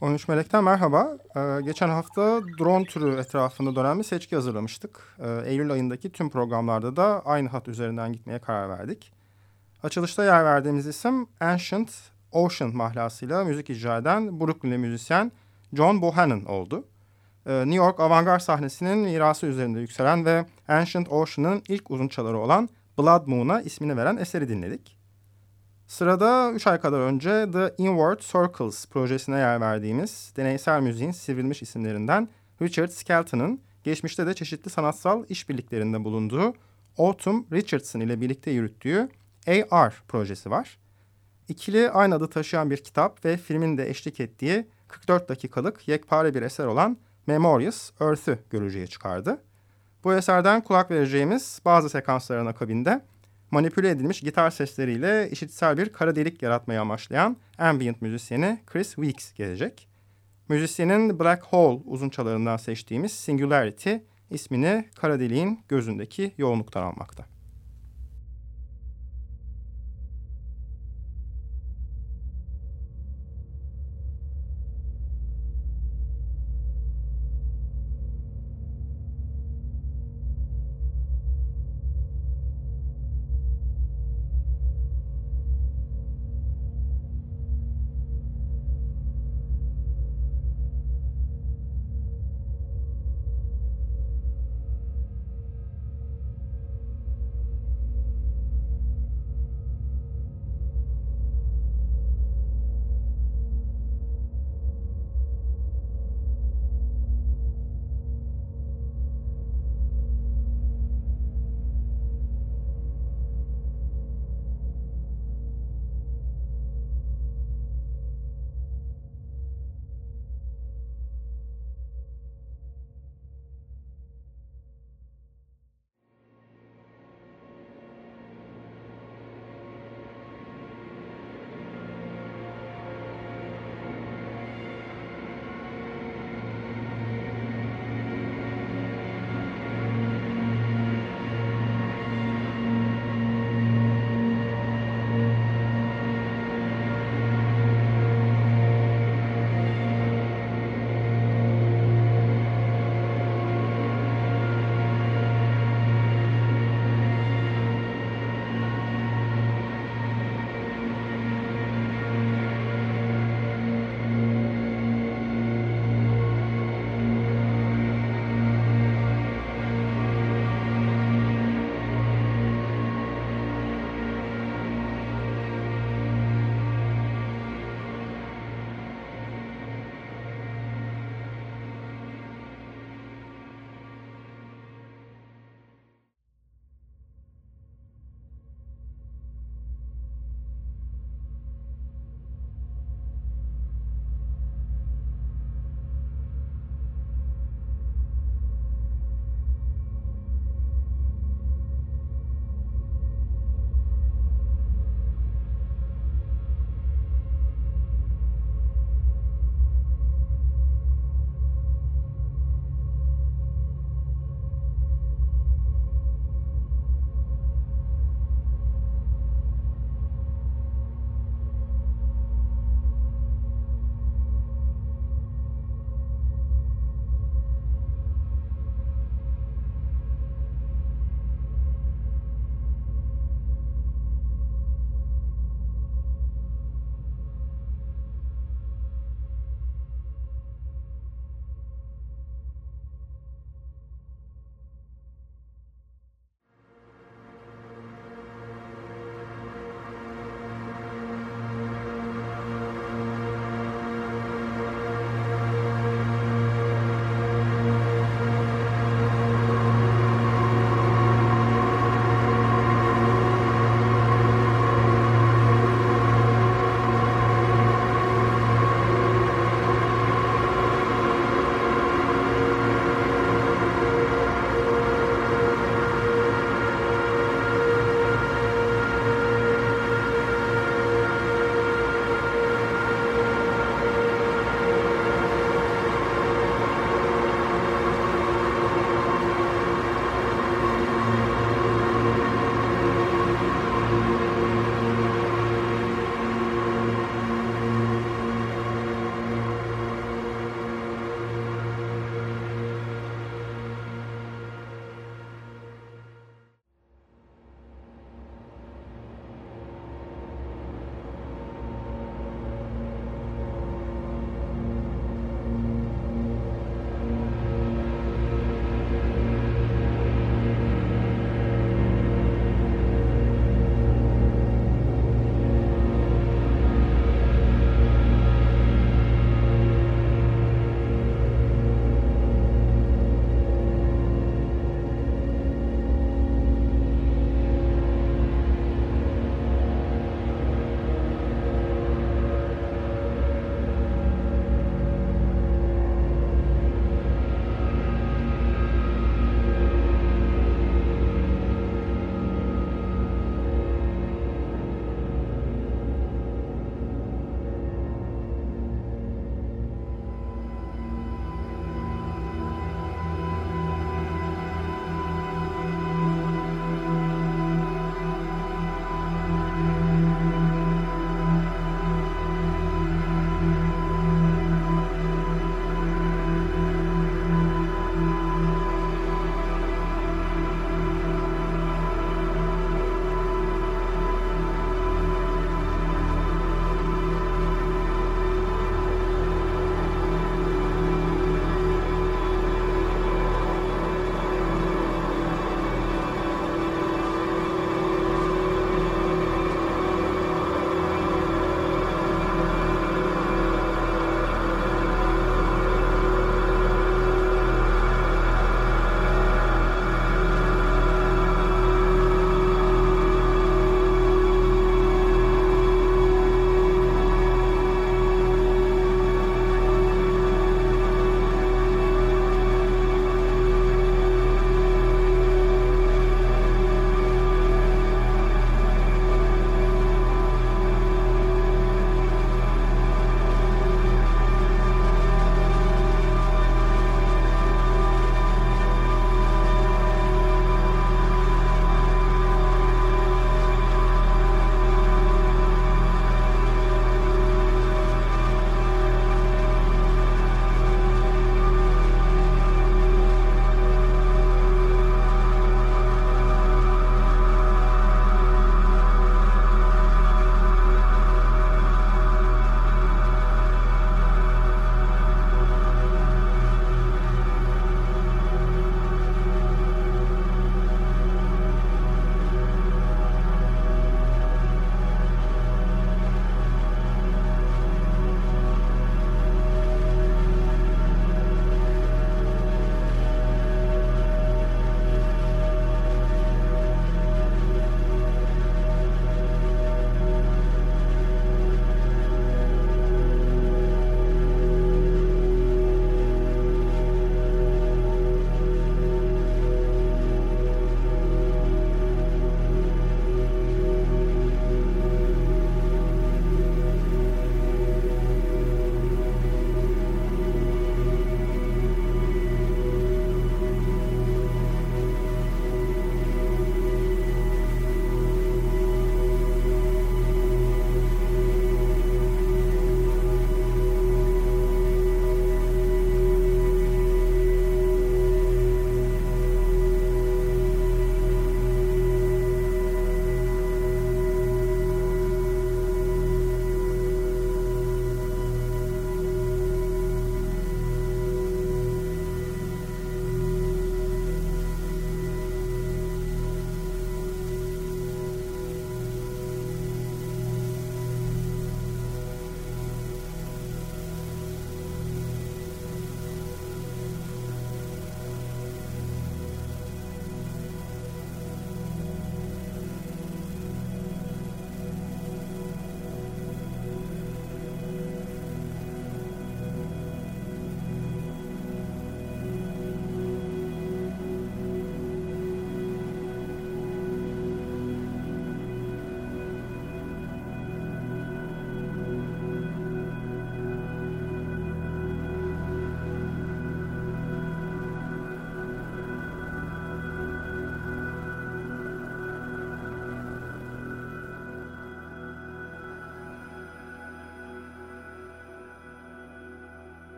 13 Melek'ten merhaba. Ee, geçen hafta drone türü etrafında dönen bir seçki hazırlamıştık. Ee, Eylül ayındaki tüm programlarda da aynı hat üzerinden gitmeye karar verdik. Açılışta yer verdiğimiz isim Ancient Ocean mahlasıyla müzik icra eden Brooklyn'li müzisyen John Bohannon oldu. Ee, New York avantgard sahnesinin mirası üzerinde yükselen ve Ancient Ocean'ın ilk uzun çaları olan Blood Moon'a ismini veren eseri dinledik. Sırada 3 ay kadar önce The Inward Circles projesine yer verdiğimiz deneysel müziğin sivrilmiş isimlerinden Richard Skelton'ın geçmişte de çeşitli sanatsal işbirliklerinde bulunduğu Autumn Richardson ile birlikte yürüttüğü AR projesi var. İkili aynı adı taşıyan bir kitap ve filmin de eşlik ettiği 44 dakikalık yekpare bir eser olan Memorious Earth'ü görücüye çıkardı. Bu eserden kulak vereceğimiz bazı sekansların akabinde manipüle edilmiş gitar sesleriyle işitsel bir kara delik yaratmayı amaçlayan ambient müzisyeni Chris Weeks gelecek. Müzisyenin Black Hole uzunçalarından seçtiğimiz Singularity ismini kara deliğin gözündeki yoğunluktan almakta.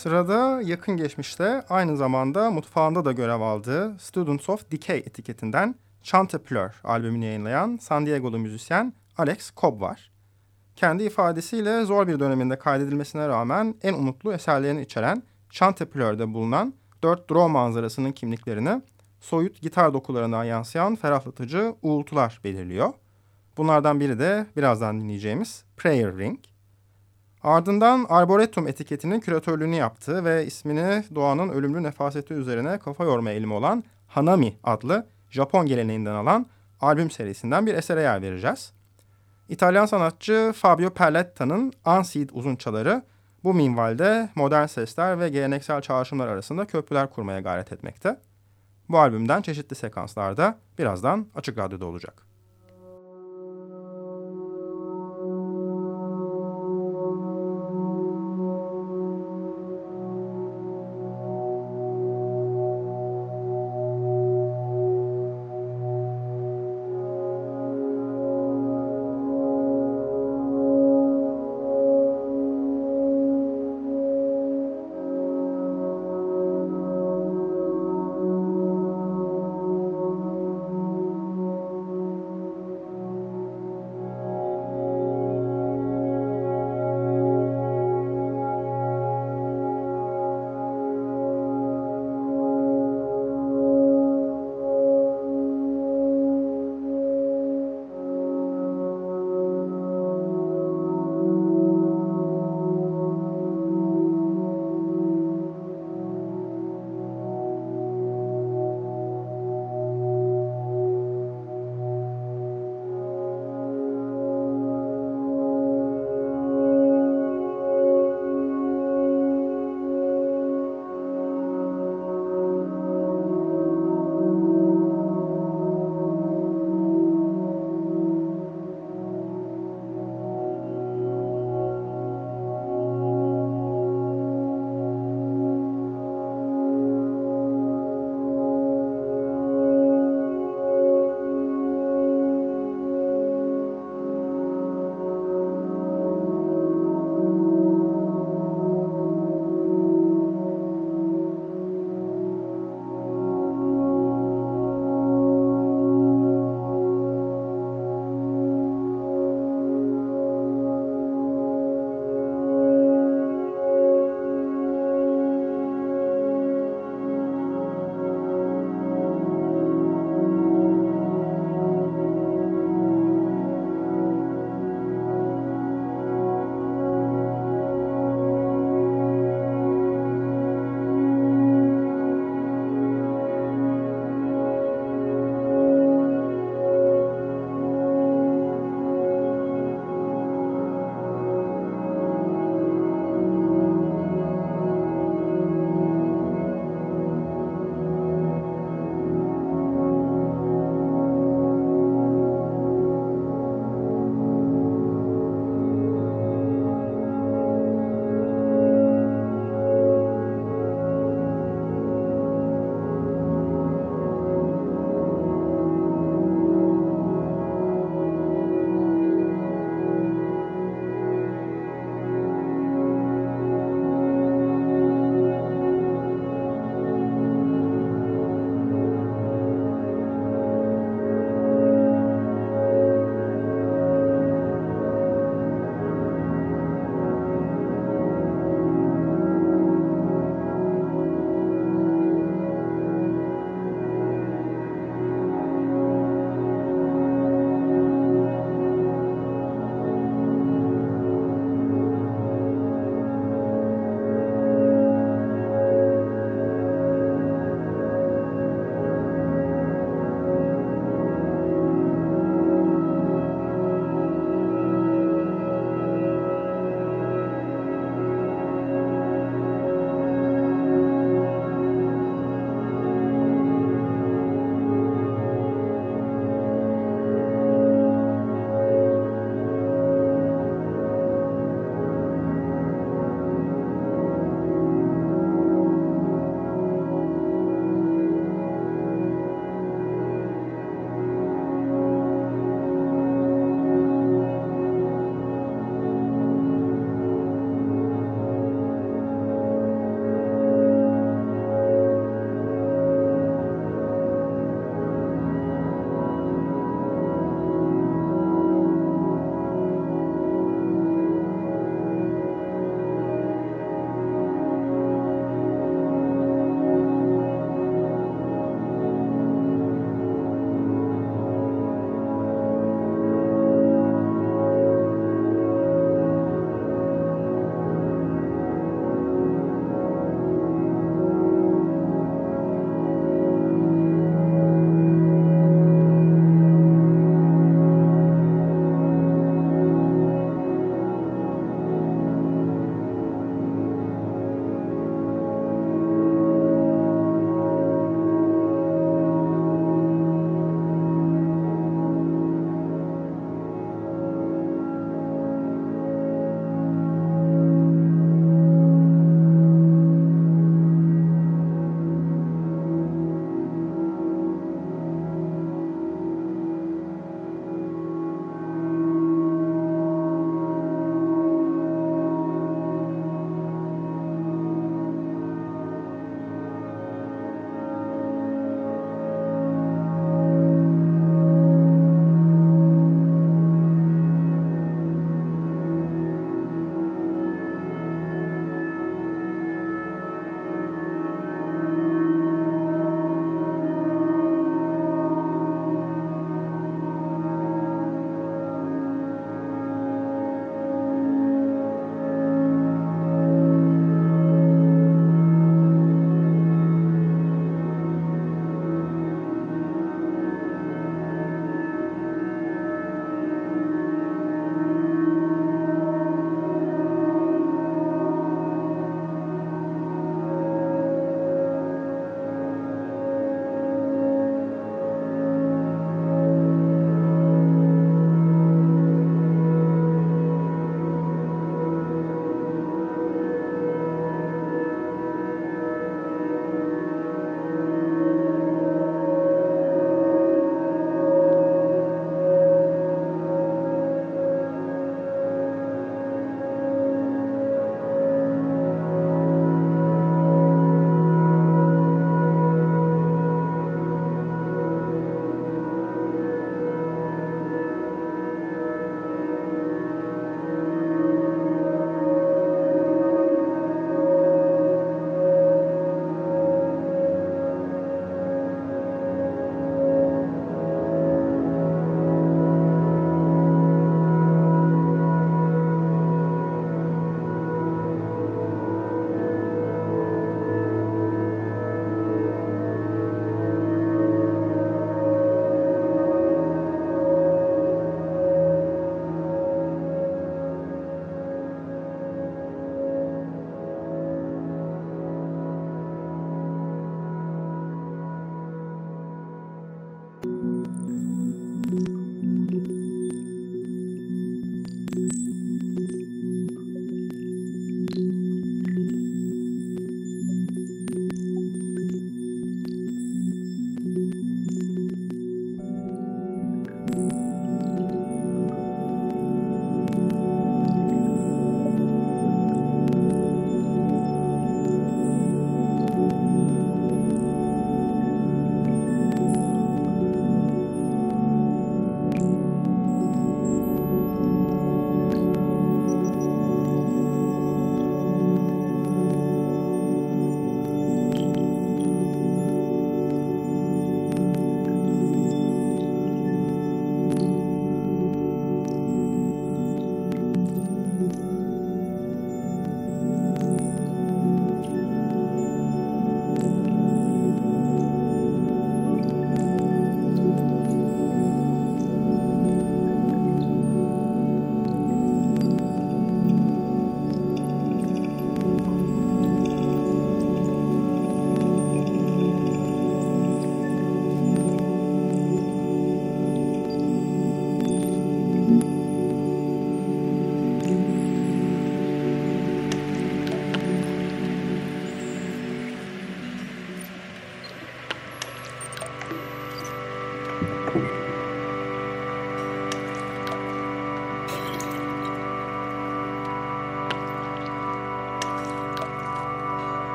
Sırada yakın geçmişte aynı zamanda mutfağında da görev aldığı Students of Decay etiketinden Chantepleur albümünü yayınlayan San Diego'lu müzisyen Alex Cobb var. Kendi ifadesiyle zor bir döneminde kaydedilmesine rağmen en umutlu eserlerini içeren Chantepleur'de bulunan dört draw manzarasının kimliklerini soyut gitar dokularından yansıyan ferahlatıcı uğultular belirliyor. Bunlardan biri de birazdan dinleyeceğimiz Prayer Ring. Ardından Arboretum etiketinin küratörlüğünü yaptığı ve ismini doğanın ölümlü nefaseti üzerine kafa yorma eğilimi olan Hanami adlı Japon geleneğinden alan albüm serisinden bir esere yer vereceğiz. İtalyan sanatçı Fabio Perletta'nın Unseed uzunçaları bu minvalde modern sesler ve geleneksel çağrışımlar arasında köprüler kurmaya gayret etmekte. Bu albümden çeşitli sekanslarda birazdan Açık Radyo'da olacak.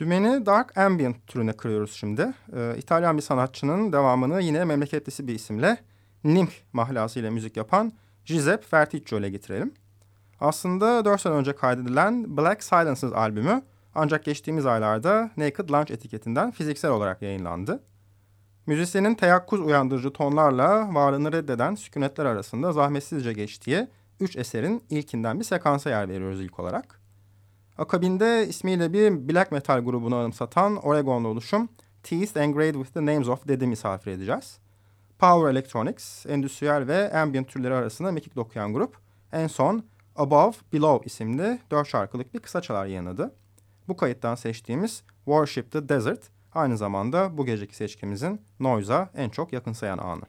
Dümeni Dark Ambient türüne kırıyoruz şimdi. Ee, İtalyan bir sanatçının devamını yine memleketlisi bir isimle Nimh mahlasıyla müzik yapan Giuseppe Ferticcio ile getirelim. Aslında 4 sene önce kaydedilen Black Silences albümü ancak geçtiğimiz aylarda Naked Lunch etiketinden fiziksel olarak yayınlandı. Müzisyenin teyakkuz uyandırıcı tonlarla varlığını reddeden sükunetler arasında zahmetsizce geçtiği üç eserin ilkinden bir sekansa yer veriyoruz ilk olarak. Akabinde ismiyle bir black metal grubunu anımsatan Oregonlu oluşum Teeth Engraved with the Names of Dead'i misafir edeceğiz. Power Electronics, endüstriyel ve ambient türleri arasında mekik dokuyan grup en son Above, Below isimli dört şarkılık bir kısa çalar yayınladı. Bu kayıttan seçtiğimiz Worship the Desert aynı zamanda bu geceki seçkimizin Noise'a en çok yakınsayan anı.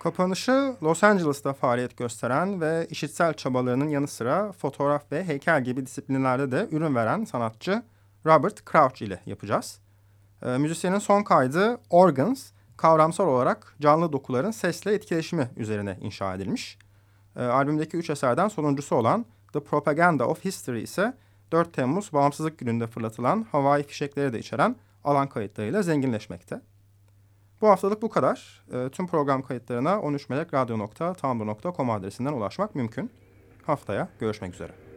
Kapanışı Los Angeles'ta faaliyet gösteren ve işitsel çabalarının yanı sıra fotoğraf ve heykel gibi disiplinlerde de ürün veren sanatçı Robert Crouch ile yapacağız. E, müzisyenin son kaydı Organs, kavramsal olarak canlı dokuların sesle etkileşimi üzerine inşa edilmiş. E, albümdeki üç eserden sonuncusu olan The Propaganda of History ise 4 Temmuz Bağımsızlık Günü'nde fırlatılan havai fişekleri de içeren alan kayıtlarıyla zenginleşmekte. Bu haftalık bu kadar. E, tüm program kayıtlarına 13melekradyo.tumblr.com adresinden ulaşmak mümkün. Haftaya görüşmek üzere.